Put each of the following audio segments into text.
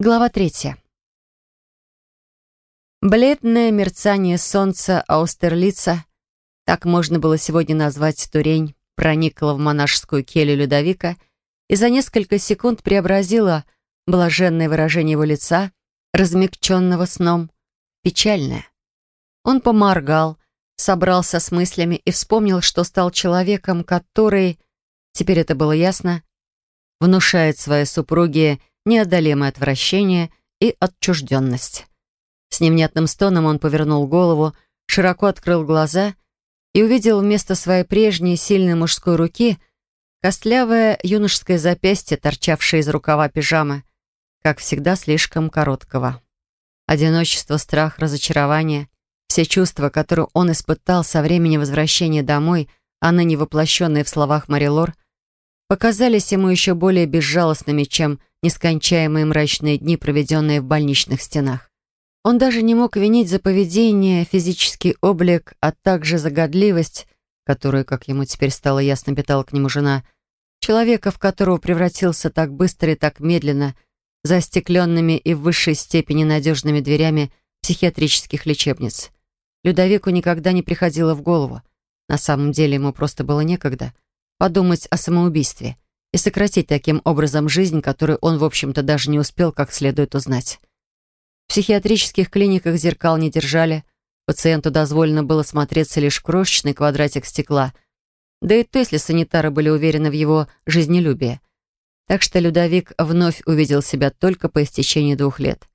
Глава третья. Бледное мерцание солнца Аустерлица, так можно было сегодня назвать Турень, проникла в монашескую келью Людовика и за несколько секунд преобразила блаженное выражение его лица, размягченного сном, печальное. Он поморгал, собрался с мыслями и вспомнил, что стал человеком, который, теперь это было ясно, внушает своей супруге неодолимое отвращение и отчужденность. С невнятным стоном он повернул голову, широко открыл глаза и увидел вместо своей прежней сильной мужской руки костлявое юношеское запястье, торчавшее из рукава пижамы, как всегда слишком короткого. Одиночество, страх, разочарование, все чувства, которые он испытал со времени возвращения домой, а ныне воплощенные в словах Марилор, показались ему еще более безжалостными, чем нескончаемые мрачные дни, проведенные в больничных стенах. Он даже не мог винить за поведение, физический облик, а также за годливость, которую, как ему теперь стало ясно, питала к нему жена, человека, в которого превратился так быстро и так медленно, за остекленными и в высшей степени надежными дверями психиатрических лечебниц. Людовику никогда не приходило в голову. На самом деле ему просто было некогда подумать о самоубийстве — и сократить таким образом жизнь, которую он, в общем-то, даже не успел как следует узнать. В психиатрических клиниках зеркал не держали, пациенту дозволено было смотреться лишь в крошечный квадратик стекла, да и то, если санитары были уверены в его жизнелюбии. Так что Людовик вновь увидел себя только по истечении двух лет.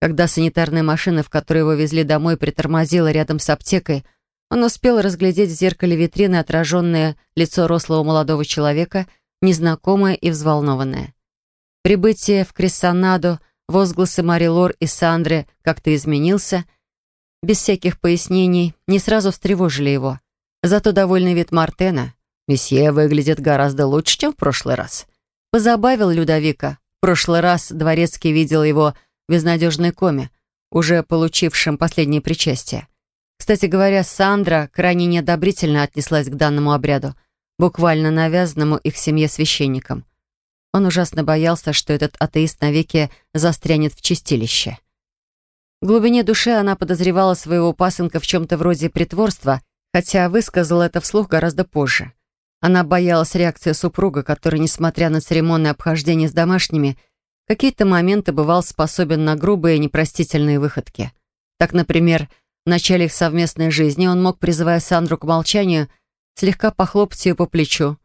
Когда санитарная машина, в которой его везли домой, притормозила рядом с аптекой, он успел разглядеть в зеркале витрины отраженное лицо рослого молодого человека — незнакомая и взволнованная. Прибытие в Крессонаду, возгласы Мари Лор и Сандры как-то изменился, без всяких пояснений, не сразу встревожили его. Зато довольный вид Мартена, месье выглядит гораздо лучше, чем в прошлый раз, позабавил Людовика. В прошлый раз Дворецкий видел его в безнадежной коме, уже получившем последнее причастие. Кстати говоря, Сандра крайне неодобрительно отнеслась к данному обряду, буквально навязанному их семье священником. Он ужасно боялся, что этот атеист навеки застрянет в чистилище. В глубине души она подозревала своего пасынка в чем-то вроде притворства, хотя высказала это вслух гораздо позже. Она боялась реакции супруга, который, несмотря на церемонное обхождение с домашними, какие-то моменты бывал способен на грубые непростительные выходки. Так, например, в начале их совместной жизни он мог, призывая Сандру к молчанию, слегка похлопать ее по плечу.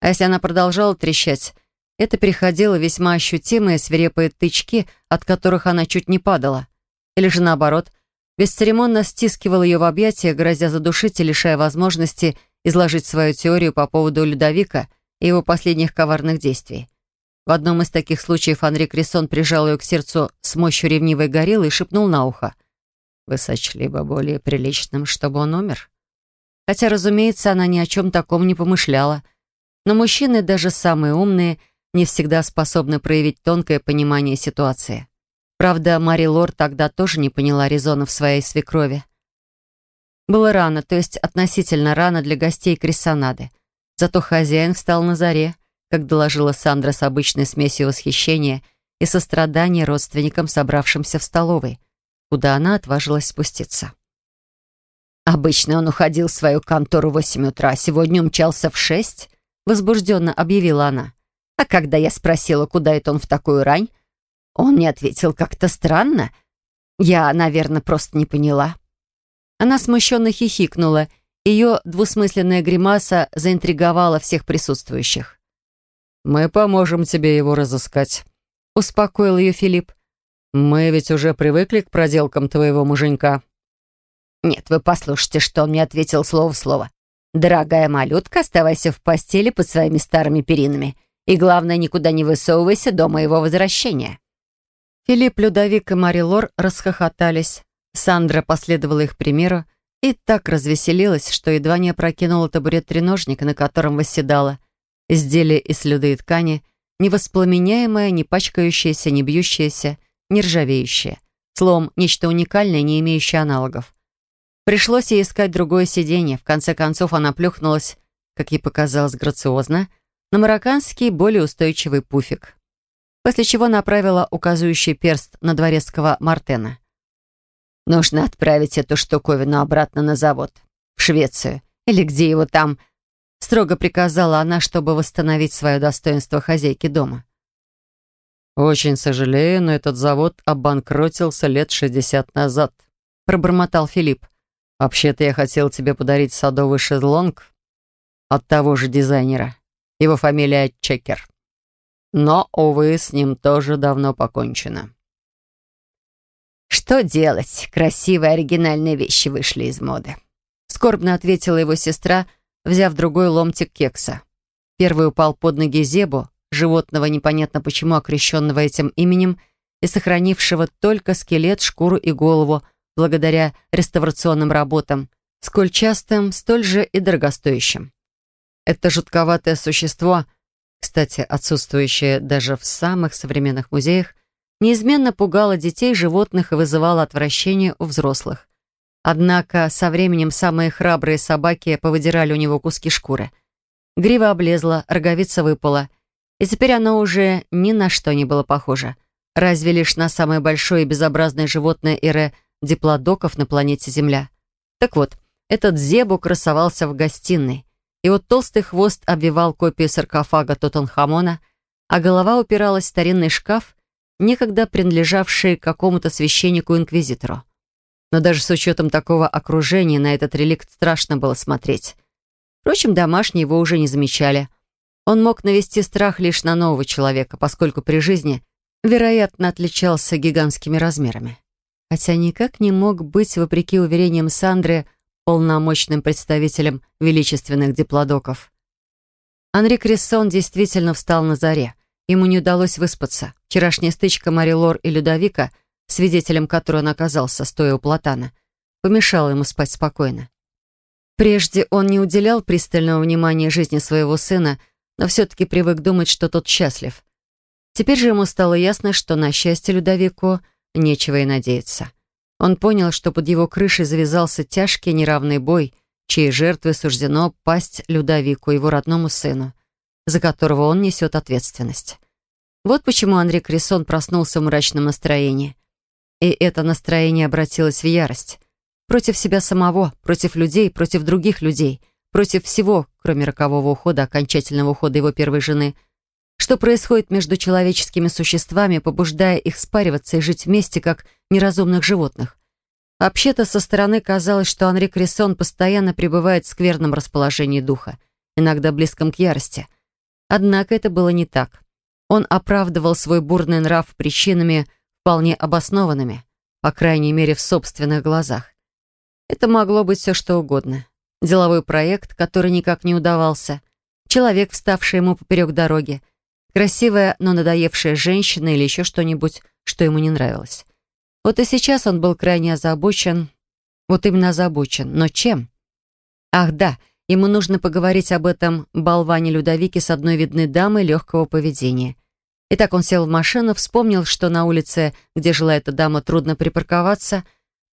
А если она продолжала трещать, это переходило весьма ощутимые свирепые тычки, от которых она чуть не падала. Или же наоборот, бесцеремонно стискивал ее в объятия, грозя задушить и лишая возможности изложить свою теорию по поводу Людовика и его последних коварных действий. В одном из таких случаев Анри Крессон прижал ее к сердцу с мощью ревнивой гориллы и шепнул на ухо. «Вы сочли бы более приличным, чтобы он умер?» Хотя, разумеется, она ни о чем таком не помышляла. Но мужчины, даже самые умные, не всегда способны проявить тонкое понимание ситуации. Правда, Мари Лор тогда тоже не поняла резонов своей свекрови. Было рано, то есть относительно рано для гостей Крессонады. Зато хозяин встал на заре, как доложила Сандра с обычной смесью восхищения и сострадания родственникам, собравшимся в столовой, куда она отважилась спуститься. Обычно он уходил в свою контору в восемь утра, а сегодня умчался в шесть, возбужденно объявила она. А когда я спросила, куда это он в такую рань, он не ответил как-то странно. Я, наверное, просто не поняла. Она смущенно хихикнула. Ее двусмысленная гримаса заинтриговала всех присутствующих. «Мы поможем тебе его разыскать», — успокоил ее Филипп. «Мы ведь уже привыкли к проделкам твоего муженька». «Нет, вы послушайте, что он мне ответил слово в слово. Дорогая малютка, оставайся в постели под своими старыми перинами. И главное, никуда не высовывайся до моего возвращения». Филипп, Людовик и Мари Лор расхохотались. Сандра последовала их примеру и так развеселилась, что едва не опрокинула табурет треножника, на котором восседала. Изделие из слюды и ткани, не воспламеняемое, не пачкающееся, не бьющееся, не ржавеющее. Словом, нечто уникальное, не имеющее аналогов. Пришлось ей искать другое сиденье. В конце концов она плюхнулась, как ей показалось грациозно, на марокканский более устойчивый пуфик. после чего направила указывающий перст на дворецкого Мартена. «Нужно отправить эту штуковину обратно на завод, в Швецию, или где его там...» Строго приказала она, чтобы восстановить свое достоинство хозяйки дома. «Очень сожалею, но этот завод обанкротился лет шестьдесят назад», пробормотал Филипп. «Вообще-то я хотел тебе подарить садовый шезлонг от того же дизайнера. Его фамилия Чекер. Но, увы, с ним тоже давно покончено». «Что делать? Красивые оригинальные вещи вышли из моды», скорбно ответила его сестра, взяв другой ломтик кекса. Первый упал под ноги Зебу, животного, непонятно почему окрещенного этим именем, и сохранившего только скелет, шкуру и голову, благодаря реставрационным работам, сколь частым, столь же и дорогостоящим. Это жутковатое существо, кстати, отсутствующее даже в самых современных музеях, неизменно пугало детей, животных и вызывало отвращение у взрослых. Однако со временем самые храбрые собаки повыдирали у него куски шкуры. Грива облезла, роговица выпала, и теперь оно уже ни на что не было похоже. Разве лишь на самое большое и безобразное животное эре диплодоков на планете Земля. Так вот, этот Зебу красовался в гостиной. Его толстый хвост обвивал копию саркофага Тотанхамона, а голова упиралась в старинный шкаф, некогда принадлежавший какому-то священнику-инквизитору но даже с учетом такого окружения на этот реликт страшно было смотреть. Впрочем, домашние его уже не замечали. Он мог навести страх лишь на нового человека, поскольку при жизни, вероятно, отличался гигантскими размерами. Хотя никак не мог быть, вопреки уверениям Сандры, полномочным представителем величественных диплодоков. Анри Крессон действительно встал на заре. Ему не удалось выспаться. Вчерашняя стычка Мари Лор и Людовика — свидетелем которой он оказался, стоя у платана, помешало ему спать спокойно. Прежде он не уделял пристального внимания жизни своего сына, но все-таки привык думать, что тот счастлив. Теперь же ему стало ясно, что на счастье Людовику нечего и надеяться. Он понял, что под его крышей завязался тяжкий неравный бой, чьей жертвой суждено пасть Людовику, его родному сыну, за которого он несет ответственность. Вот почему Андрей Крессон проснулся в мрачном настроении. И это настроение обратилось в ярость. Против себя самого, против людей, против других людей, против всего, кроме рокового ухода, окончательного ухода его первой жены. Что происходит между человеческими существами, побуждая их спариваться и жить вместе, как неразумных животных? Вообще-то, со стороны казалось, что Анри Крессон постоянно пребывает в скверном расположении духа, иногда близком к ярости. Однако это было не так. Он оправдывал свой бурный нрав причинами, вполне обоснованными, по крайней мере, в собственных глазах. Это могло быть все что угодно. Деловой проект, который никак не удавался, человек, вставший ему поперек дороги, красивая, но надоевшая женщина или еще что-нибудь, что ему не нравилось. Вот и сейчас он был крайне озабочен, вот именно озабочен, но чем? Ах да, ему нужно поговорить об этом болване Людовике с одной видной дамой легкого поведения — Итак, он сел в машину, вспомнил, что на улице, где жила эта дама, трудно припарковаться,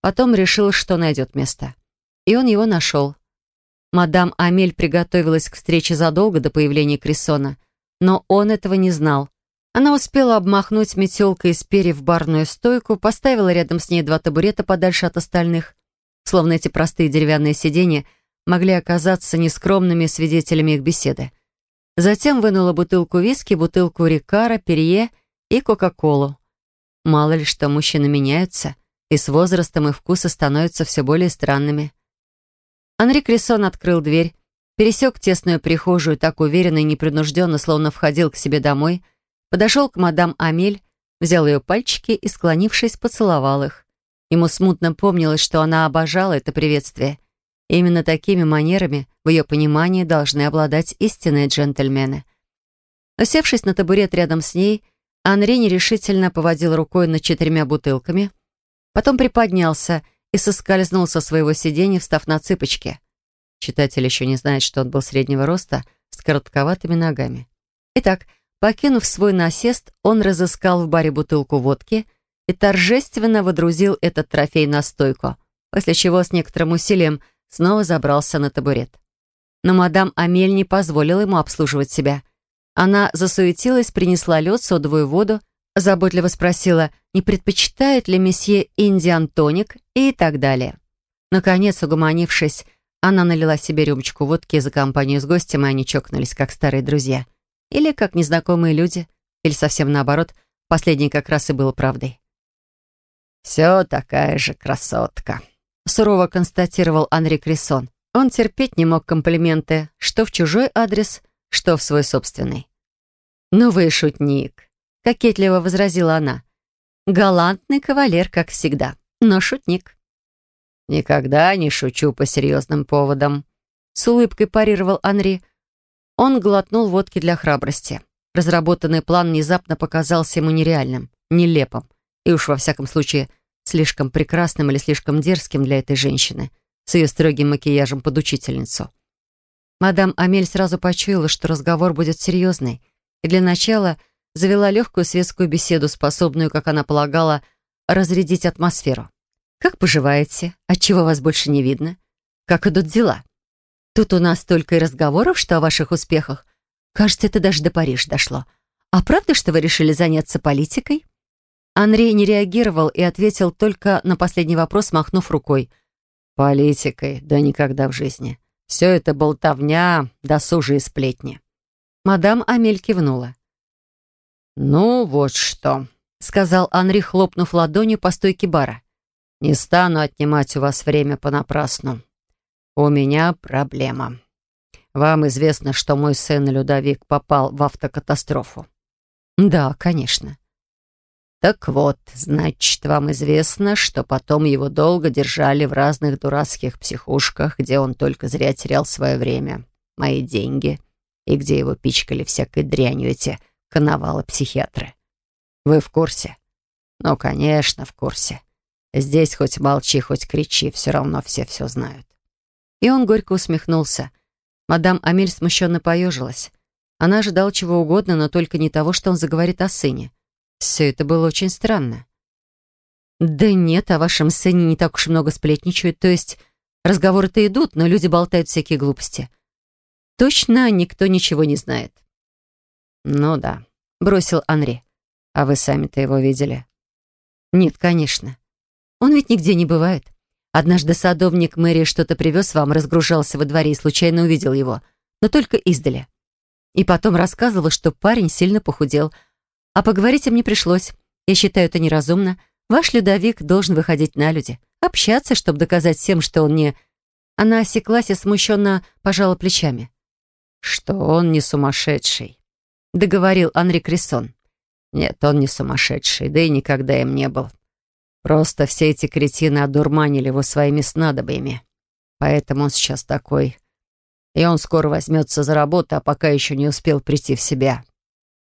потом решил, что найдет место. И он его нашел. Мадам Амель приготовилась к встрече задолго до появления Крессона, но он этого не знал. Она успела обмахнуть метелкой из перьев барную стойку, поставила рядом с ней два табурета подальше от остальных, словно эти простые деревянные сиденья могли оказаться нескромными свидетелями их беседы. Затем вынула бутылку виски, бутылку Рикара, Перье и Кока-Колу. Мало ли что, мужчины меняются, и с возрастом их вкусы становятся все более странными. Анри Крессон открыл дверь, пересек тесную прихожую так уверенно и непринужденно, словно входил к себе домой, подошел к мадам Амель, взял ее пальчики и, склонившись, поцеловал их. Ему смутно помнилось, что она обожала это приветствие — Именно такими манерами, в ее понимании, должны обладать истинные джентльмены. Усевшись на табурет рядом с ней, Анри нерешительно поводил рукой над четырьмя бутылками, потом приподнялся и соскользнул со своего сиденья, встав на цыпочки. Читатель еще не знает, что он был среднего роста, с коротковатыми ногами. Итак, покинув свой насест, он разыскал в баре бутылку водки и торжественно водрузил этот трофей на стойку, после чего с некоторым усилием снова забрался на табурет. Но мадам Амель не позволила ему обслуживать себя. Она засуетилась, принесла лед, содовую воду заботливо спросила, не предпочитает ли месье индиан тоник и так далее. Наконец, угомонившись, она налила себе рюмочку водки за компанию с гостем, и они чокнулись, как старые друзья. Или как незнакомые люди, или совсем наоборот. Последнее как раз и было правдой. «Все такая же красотка», — сурово констатировал Анри Крисон. Он терпеть не мог комплименты, что в чужой адрес, что в свой собственный. «Ну вы шутник», — кокетливо возразила она. «Галантный кавалер, как всегда, но шутник». «Никогда не шучу по серьезным поводам», — с улыбкой парировал Анри. Он глотнул водки для храбрости. Разработанный план внезапно показался ему нереальным, нелепым и уж во всяком случае слишком прекрасным или слишком дерзким для этой женщины с ее строгим макияжем под учительницу. Мадам Амель сразу почуяла, что разговор будет серьезный, и для начала завела легкую светскую беседу, способную, как она полагала, разрядить атмосферу. «Как поживаете? Отчего вас больше не видно? Как идут дела? Тут у нас только и разговоров, что о ваших успехах. Кажется, это даже до Парижа дошло. А правда, что вы решили заняться политикой?» Андрей не реагировал и ответил только на последний вопрос, махнув рукой. «Политикой? Да никогда в жизни. Все это болтовня, досужие сплетни». Мадам Амель кивнула. «Ну, вот что», — сказал Анри, хлопнув ладонью по стойке бара. «Не стану отнимать у вас время понапрасну. У меня проблема. Вам известно, что мой сын Людовик попал в автокатастрофу?» «Да, конечно». Так вот, значит, вам известно, что потом его долго держали в разных дурацких психушках, где он только зря терял свое время, мои деньги, и где его пичкали всякой дрянью эти коновалы-психиатры. Вы в курсе? Ну, конечно, в курсе. Здесь хоть молчи, хоть кричи, все равно все все знают. И он горько усмехнулся. Мадам Амель смущенно поежилась. Она ожидала чего угодно, но только не того, что он заговорит о сыне. Все это было очень странно. «Да нет, о вашем сыне не так уж много сплетничают. То есть разговоры-то идут, но люди болтают всякие глупости. Точно никто ничего не знает». «Ну да», — бросил Анри. «А вы сами-то его видели?» «Нет, конечно. Он ведь нигде не бывает. Однажды садовник мэрии что-то привез вам, разгружался во дворе и случайно увидел его, но только издали. И потом рассказывал, что парень сильно похудел, а поговорить им не пришлось. Я считаю это неразумно. Ваш Людовик должен выходить на люди, общаться, чтобы доказать всем, что он не... Она осеклась и смущенно пожала плечами. «Что он не сумасшедший», — договорил Анри Крессон. «Нет, он не сумасшедший, да и никогда им не был. Просто все эти кретины одурманили его своими снадобьями. Поэтому он сейчас такой. И он скоро возьмется за работу, а пока еще не успел прийти в себя.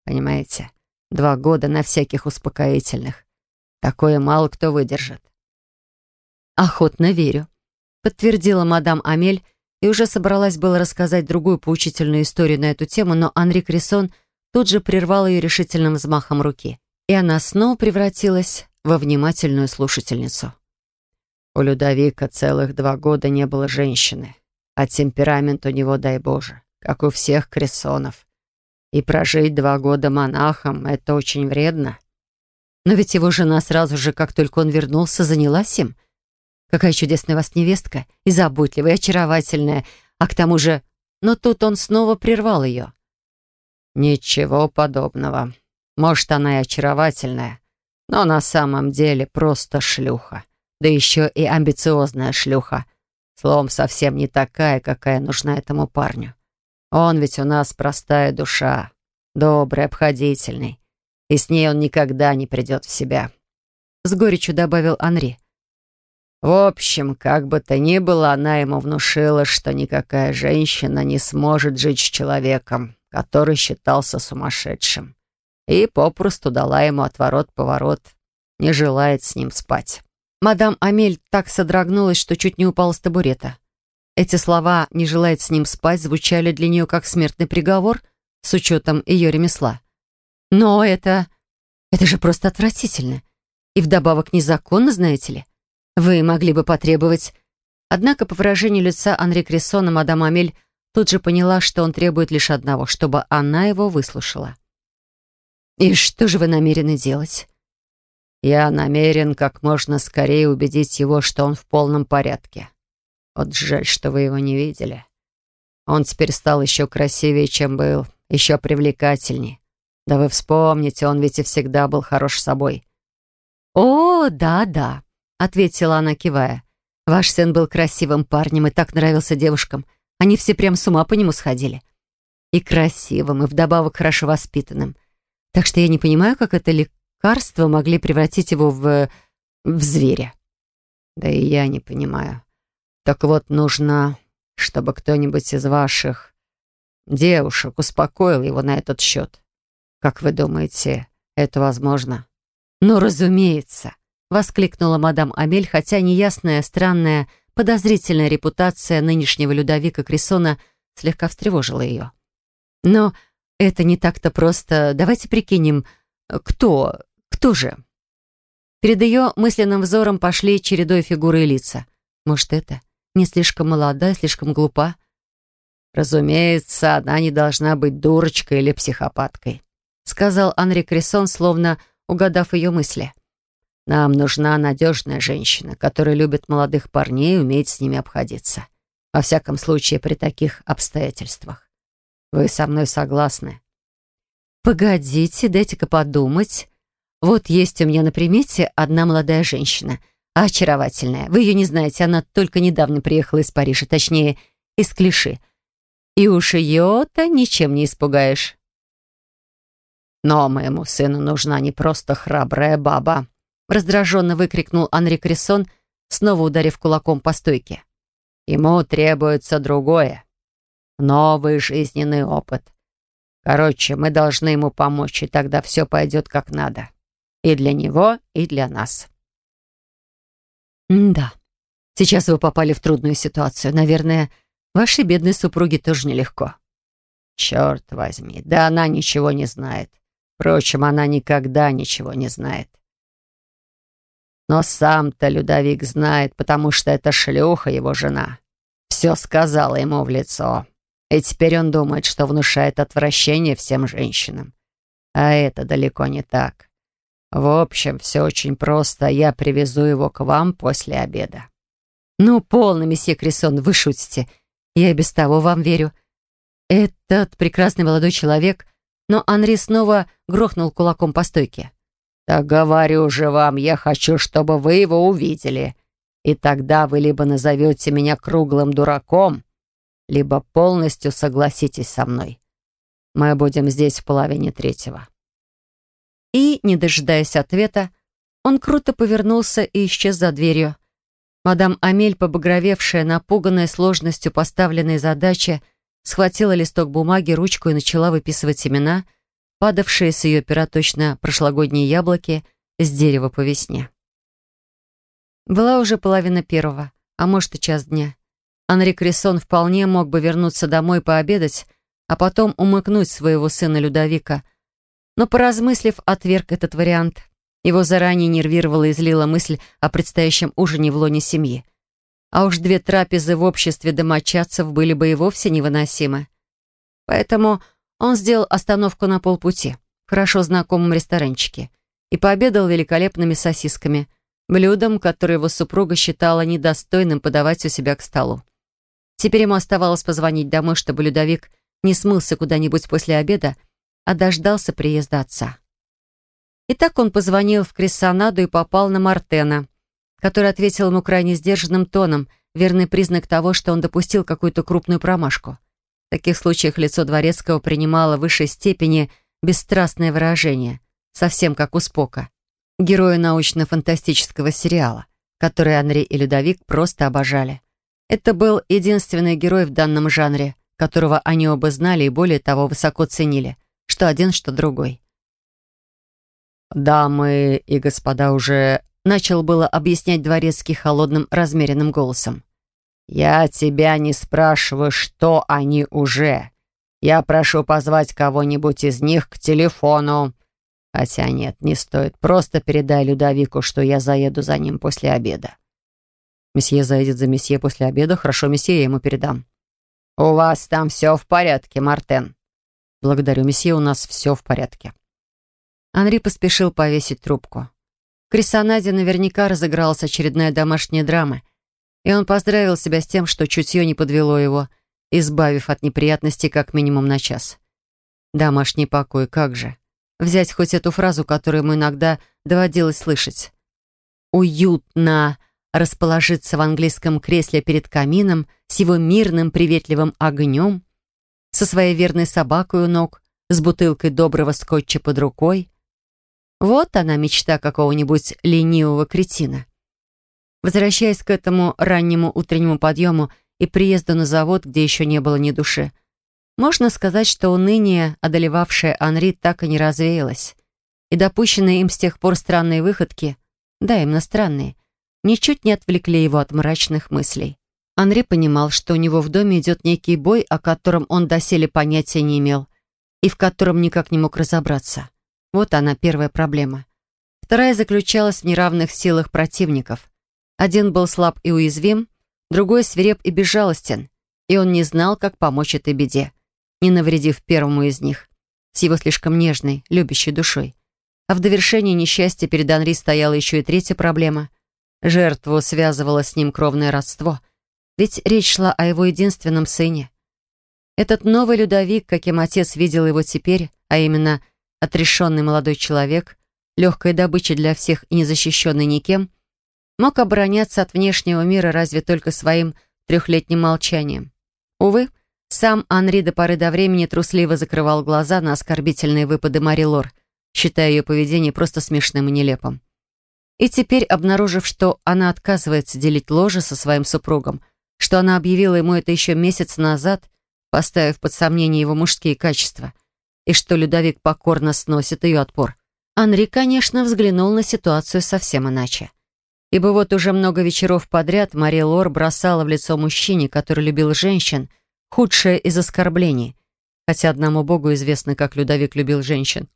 Понимаете?» Два года на всяких успокоительных. Такое мало кто выдержит. «Охотно верю», — подтвердила мадам Амель и уже собралась было рассказать другую поучительную историю на эту тему, но Анри Крисон тут же прервал ее решительным взмахом руки, и она снова превратилась во внимательную слушательницу. У Людовика целых два года не было женщины, а темперамент у него, дай Боже, как у всех кресонов. И прожить два года монахом — это очень вредно. Но ведь его жена сразу же, как только он вернулся, занялась им. Какая чудесная у вас невестка, и заботливая, и очаровательная, а к тому же... Но тут он снова прервал ее. «Ничего подобного. Может, она и очаровательная, но на самом деле просто шлюха. Да еще и амбициозная шлюха. Словом, совсем не такая, какая нужна этому парню. Он ведь у нас простая душа, добрый, обходительный, и с ней он никогда не придет в себя», — с горечью добавил Анри. В общем, как бы то ни было, она ему внушила, что никакая женщина не сможет жить с человеком, который считался сумасшедшим, и попросту дала ему отворот-поворот, не желает с ним спать. Мадам Амель так содрогнулась, что чуть не упала с табурета. Эти слова «не желает с ним спать» звучали для нее как смертный приговор с учетом ее ремесла. Но это... это же просто отвратительно. И вдобавок незаконно, знаете ли. Вы могли бы потребовать... Однако по выражению лица Анри Крессона мадам Амель тут же поняла, что он требует лишь одного, чтобы она его выслушала. «И что же вы намерены делать?» «Я намерен как можно скорее убедить его, что он в полном порядке. Вот жаль, что вы его не видели. Он теперь стал еще красивее, чем был, еще привлекательнее. Да вы вспомните, он ведь и всегда был хорош собой». «О, да-да», — ответила она, кивая. «Ваш сын был красивым парнем и так нравился девушкам. Они все прям с ума по нему сходили. И красивым, и вдобавок хорошо воспитанным. Так что я не понимаю, как это лекарство могли превратить его в... в зверя». «Да и я не понимаю. Так вот, нужно, чтобы кто-нибудь из ваших девушек успокоил его на этот счет. Как вы думаете, это возможно?» «Ну, разумеется!» — воскликнула мадам Амель, хотя неясная, странная, подозрительная репутация нынешнего Людовика Крисона слегка встревожила ее. «Но это не так-то просто. Давайте прикинем, кто, кто же?» Перед ее мысленным взором пошли чередой фигуры и лица. Может, это не слишком молода, слишком глупа? «Разумеется, она не должна быть дурочкой или психопаткой», сказал Анри Кресон, словно угадав ее мысли. «Нам нужна надежная женщина, которая любит молодых парней и умеет с ними обходиться. Во всяком случае, при таких обстоятельствах. Вы со мной согласны?» «Погодите, дайте-ка подумать. Вот есть у меня на примете одна молодая женщина, очаровательная. Вы ее не знаете, она только недавно приехала из Парижа, точнее, из Клиши. И уж ее-то ничем не испугаешь». «Но моему сыну нужна не просто храбрая баба», раздраженно выкрикнул Анри Крессон, снова ударив кулаком по стойке. «Ему требуется другое. Новый жизненный опыт. Короче, мы должны ему помочь, и тогда все пойдет как надо. И для него, и для нас». «Да, сейчас вы попали в трудную ситуацию. Наверное, вашей бедной супруге тоже нелегко». «Черт возьми, да она ничего не знает. Впрочем, она никогда ничего не знает. Но сам-то Людовик знает, потому что эта шлюха его жена. Все сказала ему в лицо. И теперь он думает, что внушает отвращение всем женщинам. А это далеко не так. В общем, все очень просто. Я привезу его к вам после обеда. Ну, полно, месье Кресон, вы шутите. Я и без того вам верю. Этот прекрасный молодой человек но Анри снова грохнул кулаком по стойке. «Так говорю же вам, я хочу, чтобы вы его увидели. И тогда вы либо назовете меня круглым дураком, либо полностью согласитесь со мной. Мы будем здесь в половине третьего». И, не дожидаясь ответа, он круто повернулся и исчез за дверью. Мадам Амель, побагровевшая, напуганная сложностью поставленной задачи, схватила листок бумаги, ручку и начала выписывать имена, падавшие с ее пера точно прошлогодние яблоки с дерева по весне. Была уже половина первого, а может и час дня. Анри Крессон вполне мог бы вернуться домой пообедать, а потом умыкнуть своего сына Людовика. Но, поразмыслив, отверг этот вариант. Его заранее нервировала и злила мысль о предстоящем ужине в лоне семьи а уж две трапезы в обществе домочадцев были бы и вовсе невыносимы. Поэтому он сделал остановку на полпути, в хорошо знакомом ресторанчике, и пообедал великолепными сосисками, блюдом, которое его супруга считала недостойным подавать у себя к столу. Теперь ему оставалось позвонить домой, чтобы Людовик не смылся куда-нибудь после обеда, а дождался приезда отца. Итак, он позвонил в Крессонаду и попал на Мартена, который ответил ему крайне сдержанным тоном, верный признак того, что он допустил какую-то крупную промашку. В таких случаях лицо Дворецкого принимало в высшей степени бесстрастное выражение, совсем как у Спока, героя научно-фантастического сериала, который Анри и Людовик просто обожали. Это был единственный герой в данном жанре, которого они оба знали и более того высоко ценили, что один, что другой. «Дамы и господа уже Начал было объяснять дворецкий холодным, размеренным голосом. «Я тебя не спрашиваю, что они уже. Я прошу позвать кого-нибудь из них к телефону. Хотя нет, не стоит. Просто передай Людовику, что я заеду за ним после обеда». «Месье заедет за месье после обеда? Хорошо, месье, я ему передам». «У вас там все в порядке, Мартен?» «Благодарю, месье, у нас все в порядке». Анри поспешил повесить трубку. В Крисонаде наверняка разыгралась очередная домашняя драма, и он поздравил себя с тем, что чутье не подвело его, избавив от неприятностей как минимум на час. Домашний покой, как же. Взять хоть эту фразу, которую ему иногда доводилось слышать. «Уютно» расположиться в английском кресле перед камином с его мирным приветливым огнем, со своей верной собакой у ног, с бутылкой доброго скотча под рукой, вот она мечта какого-нибудь ленивого кретина. Возвращаясь к этому раннему утреннему подъему и приезду на завод, где еще не было ни души, можно сказать, что уныние, одолевавшее Анри, так и не развеялось. И допущенные им с тех пор странные выходки, да, именно странные, ничуть не отвлекли его от мрачных мыслей. Анри понимал, что у него в доме идет некий бой, о котором он доселе понятия не имел, и в котором никак не мог разобраться. Вот она, первая проблема. Вторая заключалась в неравных силах противников. Один был слаб и уязвим, другой свиреп и безжалостен, и он не знал, как помочь этой беде, не навредив первому из них, с его слишком нежной, любящей душой. А в довершении несчастья перед Анри стояла еще и третья проблема. Жертву связывало с ним кровное родство, ведь речь шла о его единственном сыне. Этот новый Людовик, каким отец видел его теперь, а именно отрешенный молодой человек, легкая добыча для всех и незащищенный никем, мог обороняться от внешнего мира разве только своим трехлетним молчанием. Увы, сам Анри до поры до времени трусливо закрывал глаза на оскорбительные выпады Мари Лор, считая ее поведение просто смешным и нелепым. И теперь, обнаружив, что она отказывается делить ложе со своим супругом, что она объявила ему это еще месяц назад, поставив под сомнение его мужские качества, и что Людовик покорно сносит ее отпор. Анри, конечно, взглянул на ситуацию совсем иначе. Ибо вот уже много вечеров подряд Мария Лор бросала в лицо мужчине, который любил женщин, худшее из оскорблений, хотя одному Богу известно, как Людовик любил женщин.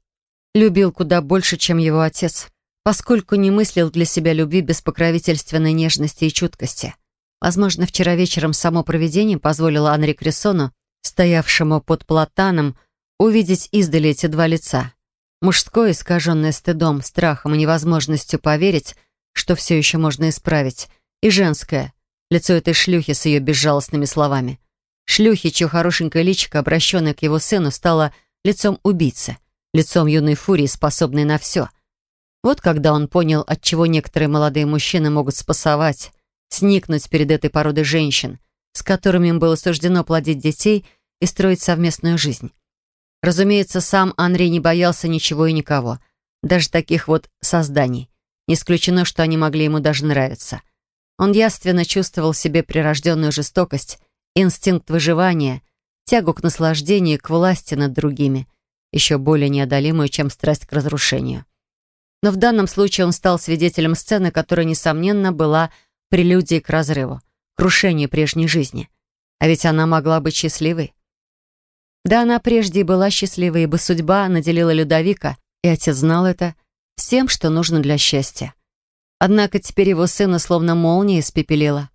Любил куда больше, чем его отец, поскольку не мыслил для себя любви без покровительственной нежности и чуткости. Возможно, вчера вечером само провидение позволило Анри Крессону, стоявшему под платаном, увидеть издали эти два лица. Мужское, искаженное стыдом, страхом и невозможностью поверить, что все еще можно исправить, и женское, лицо этой шлюхи с ее безжалостными словами. Шлюхи, чье хорошенькое личико, обращенное к его сыну, стало лицом убийцы, лицом юной фурии, способной на все. Вот когда он понял, от чего некоторые молодые мужчины могут спасовать, сникнуть перед этой породой женщин, с которыми им было суждено плодить детей и строить совместную жизнь. Разумеется, сам Андрей не боялся ничего и никого, даже таких вот созданий. Не исключено, что они могли ему даже нравиться. Он яственно чувствовал в себе прирожденную жестокость, инстинкт выживания, тягу к наслаждению, к власти над другими, еще более неодолимую, чем страсть к разрушению. Но в данном случае он стал свидетелем сцены, которая, несомненно, была прелюдией к разрыву, крушению прежней жизни. А ведь она могла быть счастливой. Да, она прежде и была счастлива, ибо судьба наделила Людовика, и отец знал это, всем, что нужно для счастья. Однако теперь его сына словно молния испепелила.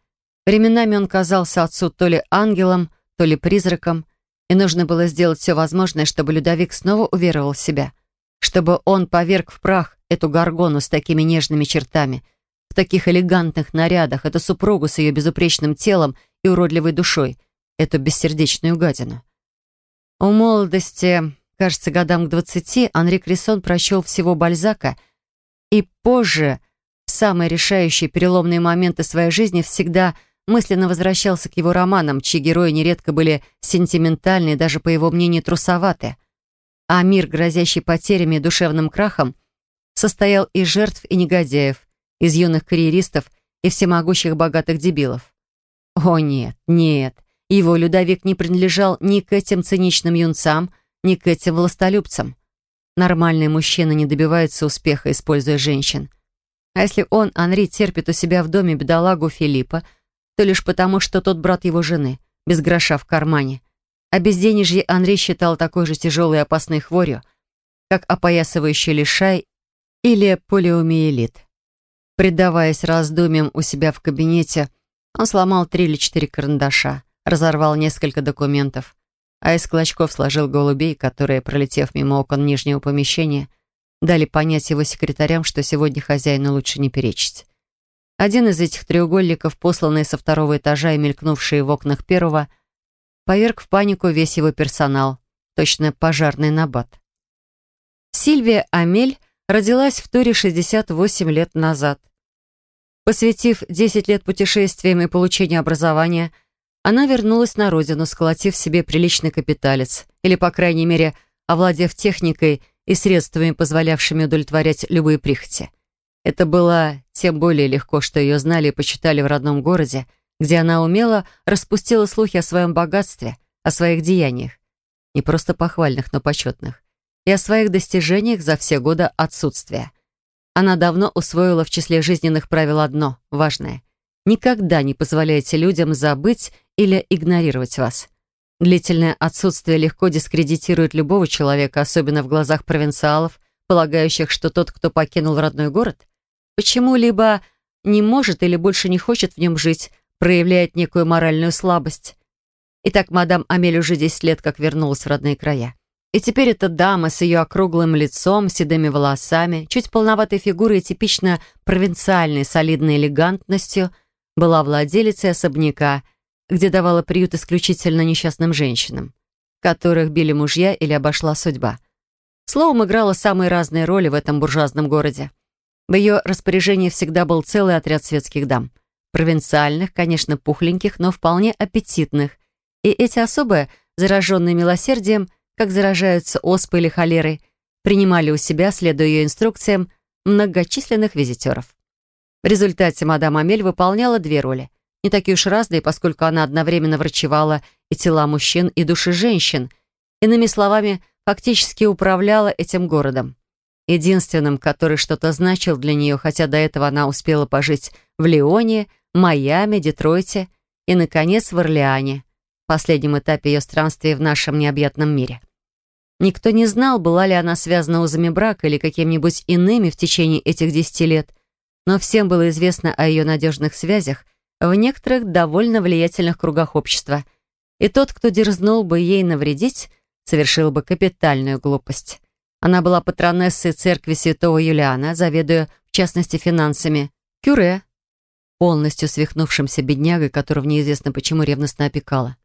Временами он казался отцу то ли ангелом, то ли призраком, и нужно было сделать все возможное, чтобы Людовик снова уверовал в себя, чтобы он поверг в прах эту горгону с такими нежными чертами, в таких элегантных нарядах, эту супругу с ее безупречным телом и уродливой душой, эту бессердечную гадину. У молодости, кажется, годам к двадцати, Анри Крисон прочел всего Бальзака и позже, в самые решающие переломные моменты своей жизни, всегда мысленно возвращался к его романам, чьи герои нередко были сентиментальны даже, по его мнению, трусоваты. А мир, грозящий потерями и душевным крахом, состоял из жертв и негодяев, из юных карьеристов и всемогущих богатых дебилов. О нет, нет, его Людовик не принадлежал ни к этим циничным юнцам, ни к этим властолюбцам. Нормальные мужчины не добиваются успеха, используя женщин. А если он, Анри, терпит у себя в доме бедолагу Филиппа, то лишь потому, что тот брат его жены, без гроша в кармане. А безденежье Анри считал такой же тяжелой и опасной хворью, как опоясывающий лишай или полиомиелит. Предаваясь раздумьям у себя в кабинете, он сломал три или четыре карандаша, разорвал несколько документов, а из клочков сложил голубей, которые, пролетев мимо окон нижнего помещения, дали понять его секретарям, что сегодня хозяину лучше не перечить. Один из этих треугольников, посланный со второго этажа и мелькнувший в окнах первого, поверг в панику весь его персонал, точно пожарный набат. Сильвия Амель родилась в Туре 68 лет назад. Посвятив 10 лет путешествиям и получению образования, она вернулась на родину, сколотив себе приличный капиталец, или, по крайней мере, овладев техникой и средствами, позволявшими удовлетворять любые прихоти. Это было тем более легко, что ее знали и почитали в родном городе, где она умело распустила слухи о своем богатстве, о своих деяниях, не просто похвальных, но почетных, и о своих достижениях за все годы отсутствия. Она давно усвоила в числе жизненных правил одно, важное. Никогда не позволяйте людям забыть или игнорировать вас. Длительное отсутствие легко дискредитирует любого человека, особенно в глазах провинциалов, полагающих, что тот, кто покинул родной город, почему-либо не может или больше не хочет в нем жить, проявляет некую моральную слабость. Итак, мадам Амель уже 10 лет как вернулась в родные края. И теперь эта дама с ее округлым лицом, седыми волосами, чуть полноватой фигурой и типично провинциальной солидной элегантностью была владелицей особняка, где давала приют исключительно несчастным женщинам, которых били мужья или обошла судьба. Словом, играла самые разные роли в этом буржуазном городе. В ее распоряжении всегда был целый отряд светских дам. Провинциальных, конечно, пухленьких, но вполне аппетитных. И эти особы, зараженные милосердием, как заражаются оспой или холерой, принимали у себя, следуя ее инструкциям, многочисленных визитеров. В результате мадам Амель выполняла две роли. Не такие уж разные, поскольку она одновременно врачевала и тела мужчин, и души женщин. Иными словами, фактически управляла этим городом. Единственным, который что-то значил для нее, хотя до этого она успела пожить в Лионе, Майами, Детройте и, наконец, в Орлеане, последнем этапе ее странствия в нашем необъятном мире. Никто не знал, была ли она связана узами брака или какими-нибудь иными в течение этих десяти лет, но всем было известно о ее надежных связях в некоторых довольно влиятельных кругах общества, и тот, кто дерзнул бы ей навредить, совершил бы капитальную глупость. Она была патронессой церкви святого Юлиана, заведуя, в частности, финансами, кюре, полностью свихнувшимся беднягой, которого неизвестно почему ревностно опекала,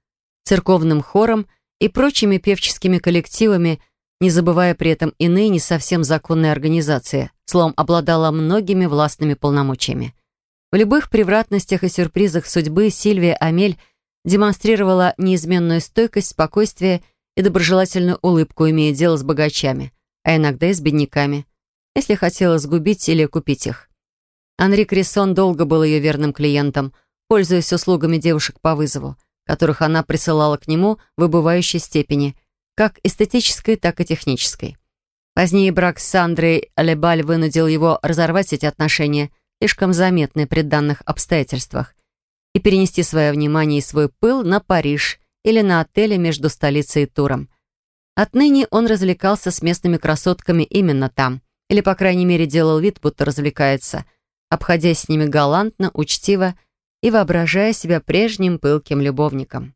церковным хором — и прочими певческими коллективами, не забывая при этом иные не совсем законные организации, словом, обладала многими властными полномочиями. В любых превратностях и сюрпризах судьбы Сильвия Амель демонстрировала неизменную стойкость, спокойствие и доброжелательную улыбку, имея дело с богачами, а иногда и с бедняками, если хотела сгубить или купить их. Анри Крессон долго был ее верным клиентом, пользуясь услугами девушек по вызову которых она присылала к нему в выбывающей степени, как эстетической, так и технической. Позднее брак с Сандрой Лебаль вынудил его разорвать эти отношения, слишком заметные при данных обстоятельствах, и перенести свое внимание и свой пыл на Париж или на отеле между столицей и Туром. Отныне он развлекался с местными красотками именно там, или, по крайней мере, делал вид, будто развлекается, обходясь с ними галантно, учтиво и воображая себя прежним пылким любовником.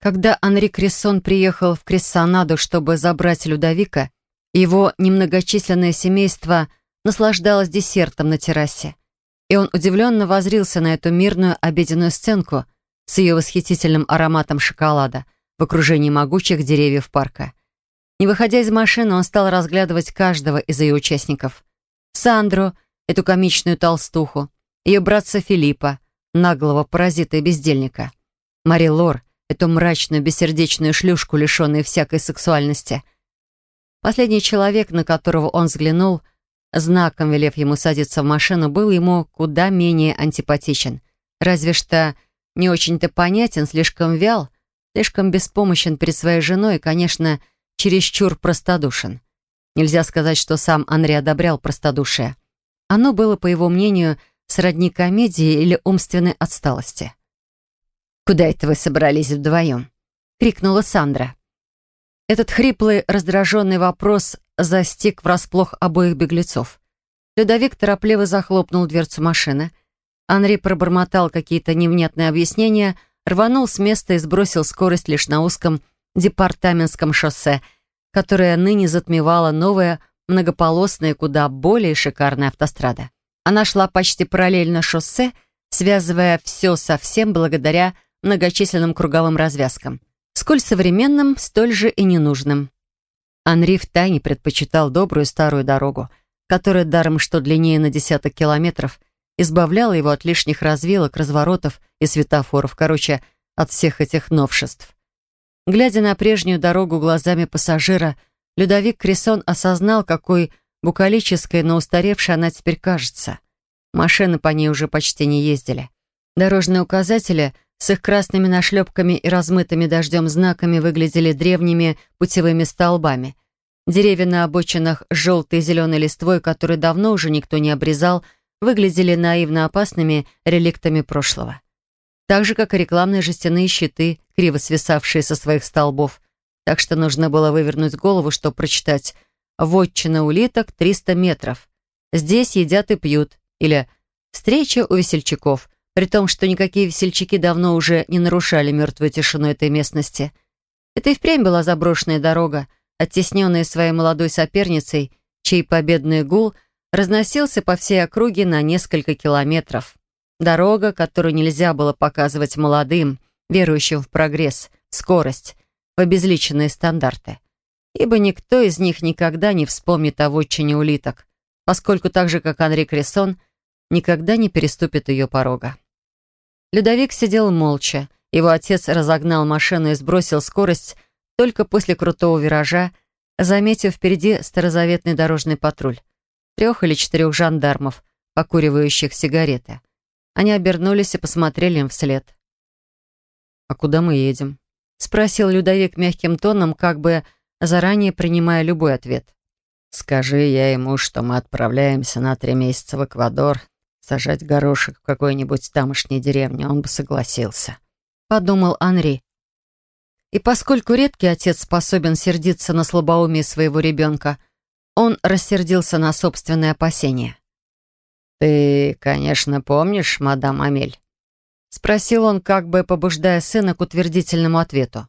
Когда Анри Крессон приехал в Крессонаду, чтобы забрать Людовика, его немногочисленное семейство наслаждалось десертом на террасе, и он удивленно возрился на эту мирную обеденную сценку с ее восхитительным ароматом шоколада в окружении могучих деревьев парка. Не выходя из машины, он стал разглядывать каждого из ее участников. Сандру, эту комичную толстуху, ее братца Филиппа, наглого паразита и бездельника. Мари Лор, эту мрачную, бессердечную шлюшку, лишенную всякой сексуальности. Последний человек, на которого он взглянул, знаком велев ему садиться в машину, был ему куда менее антипатичен. Разве что не очень-то понятен, слишком вял, слишком беспомощен перед своей женой и, конечно, чересчур простодушен. Нельзя сказать, что сам Анри одобрял простодушие. Оно было, по его мнению, сродни комедии или умственной отсталости. «Куда это вы собрались вдвоем?» — крикнула Сандра. Этот хриплый, раздраженный вопрос застиг врасплох обоих беглецов. Людовик торопливо захлопнул дверцу машины. Анри пробормотал какие-то невнятные объяснения, рванул с места и сбросил скорость лишь на узком департаментском шоссе, которое ныне затмевало новая многополосная, куда более шикарная автострада. Она шла почти параллельно шоссе, связывая все со всем благодаря многочисленным круговым развязкам. Сколь современным, столь же и ненужным. Анри втайне предпочитал добрую старую дорогу, которая даром что длиннее на десяток километров, избавляла его от лишних развилок, разворотов и светофоров, короче, от всех этих новшеств. Глядя на прежнюю дорогу глазами пассажира, Людовик Кресон осознал, какой букалической, но устаревшей она теперь кажется. Машины по ней уже почти не ездили. Дорожные указатели с их красными нашлепками и размытыми дождем знаками выглядели древними путевыми столбами. Деревья на обочинах с желтой и зеленой листвой, которые давно уже никто не обрезал, выглядели наивно опасными реликтами прошлого. Так же, как и рекламные жестяные щиты, криво свисавшие со своих столбов. Так что нужно было вывернуть голову, чтобы прочитать «Вотчина улиток 300 метров». «Здесь едят и пьют» или «Встреча у весельчаков», при том, что никакие весельчаки давно уже не нарушали мертвую тишину этой местности. Это и впрямь была заброшенная дорога, оттесненная своей молодой соперницей, чей победный гул разносился по всей округе на несколько километров. Дорога, которую нельзя было показывать молодым, верующим в прогресс, в скорость, в обезличенные стандарты. Ибо никто из них никогда не вспомнит о вотчине улиток, поскольку так же, как Анри Крессон, никогда не переступит ее порога. Людовик сидел молча. Его отец разогнал машину и сбросил скорость только после крутого виража, заметив впереди старозаветный дорожный патруль. Трех или четырех жандармов, покуривающих сигареты. Они обернулись и посмотрели им вслед. «А куда мы едем?» — спросил Людовик мягким тоном, как бы заранее принимая любой ответ. «Скажи я ему, что мы отправляемся на три месяца в Эквадор сажать горошек в какой-нибудь тамошней деревне, он бы согласился. Подумал Анри. И поскольку редкий отец способен сердиться на слабоумие своего ребенка, он рассердился на собственное опасение. «Ты, конечно, помнишь, мадам Амель?» Спросил он, как бы побуждая сына к утвердительному ответу.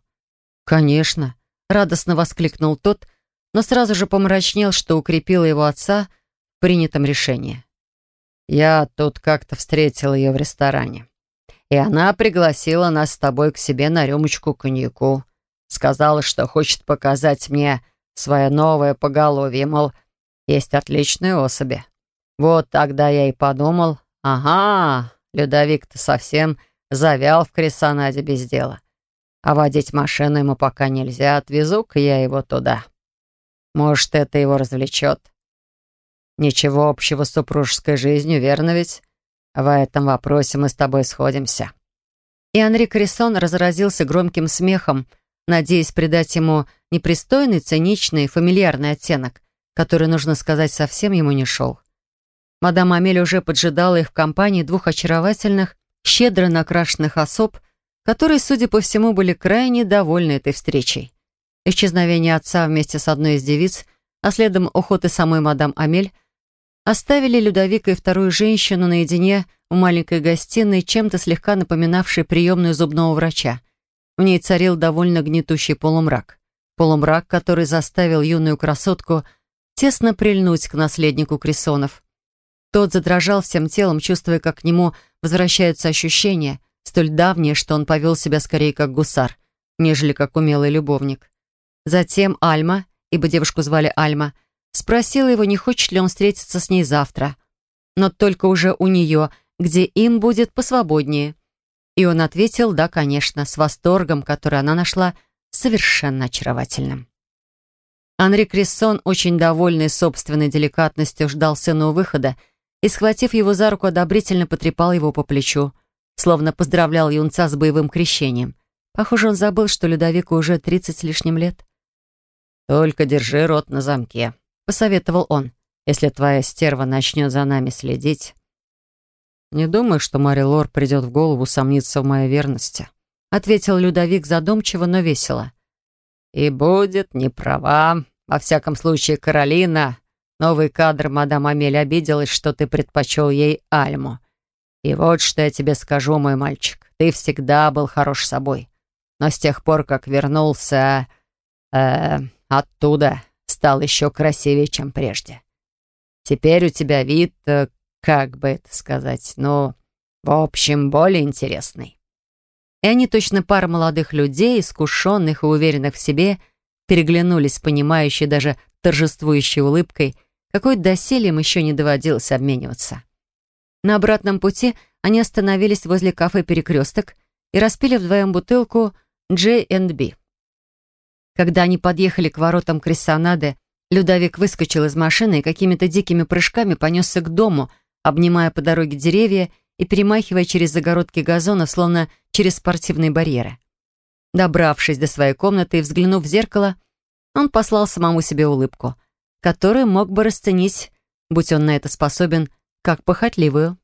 «Конечно», — радостно воскликнул тот, но сразу же помрачнел, что укрепило его отца в принятом решении. Я тут как-то встретил ее в ресторане. И она пригласила нас с тобой к себе на рюмочку коньяку. Сказала, что хочет показать мне свое новое поголовье, мол, есть отличные особи. Вот тогда я и подумал, ага, Людовик-то совсем завял в Крисонаде без дела. А водить машину ему пока нельзя, отвезу-ка я его туда. Может, это его развлечет. Ничего общего с супружеской жизнью, верно ведь? В этом вопросе мы с тобой сходимся». И Анри Крессон разразился громким смехом, надеясь придать ему непристойный, циничный, фамильярный оттенок, который, нужно сказать, совсем ему не шел. Мадам Амель уже поджидала их в компании двух очаровательных, щедро накрашенных особ, которые, судя по всему, были крайне довольны этой встречей. Исчезновение отца вместе с одной из девиц, а следом уход и самой мадам Амель Оставили Людовика и вторую женщину наедине в маленькой гостиной, чем-то слегка напоминавшей приемную зубного врача. В ней царил довольно гнетущий полумрак. Полумрак, который заставил юную красотку тесно прильнуть к наследнику Крисонов. Тот задрожал всем телом, чувствуя, как к нему возвращаются ощущения, столь давние, что он повел себя скорее как гусар, нежели как умелый любовник. Затем Альма, ибо девушку звали Альма, — Спросила его, не хочет ли он встретиться с ней завтра. Но только уже у нее, где им будет посвободнее. И он ответил «да, конечно», с восторгом, который она нашла совершенно очаровательным. Анри Крессон, очень довольный собственной деликатностью, ждал сына у выхода и, схватив его за руку, одобрительно потрепал его по плечу, словно поздравлял юнца с боевым крещением. Похоже, он забыл, что Людовику уже тридцать с лишним лет. «Только держи рот на замке», — посоветовал он. «Если твоя стерва начнет за нами следить...» «Не думаю, что Мари Лор придет в голову сомниться в моей верности», — ответил Людовик задумчиво, но весело. «И будет не права. Во всяком случае, Каролина, новый кадр мадам Амель, обиделась, что ты предпочел ей Альму. И вот что я тебе скажу, мой мальчик. Ты всегда был хорош собой. Но с тех пор, как вернулся... Э, оттуда, стал еще красивее, чем прежде. Теперь у тебя вид, э, как бы это сказать, ну, в общем, более интересный». И они точно пара молодых людей, искушенных и уверенных в себе, переглянулись, понимающие даже торжествующей улыбкой, какой доселе им еще не доводилось обмениваться. На обратном пути они остановились возле кафе «Перекресток» и распили вдвоем бутылку J&B. Когда они подъехали к воротам Крессонады, Людовик выскочил из машины и какими-то дикими прыжками понесся к дому, обнимая по дороге деревья и перемахивая через загородки газона, словно через спортивные барьеры. Добравшись до своей комнаты и взглянув в зеркало, он послал самому себе улыбку, которую мог бы расценить, будь он на это способен, как похотливую.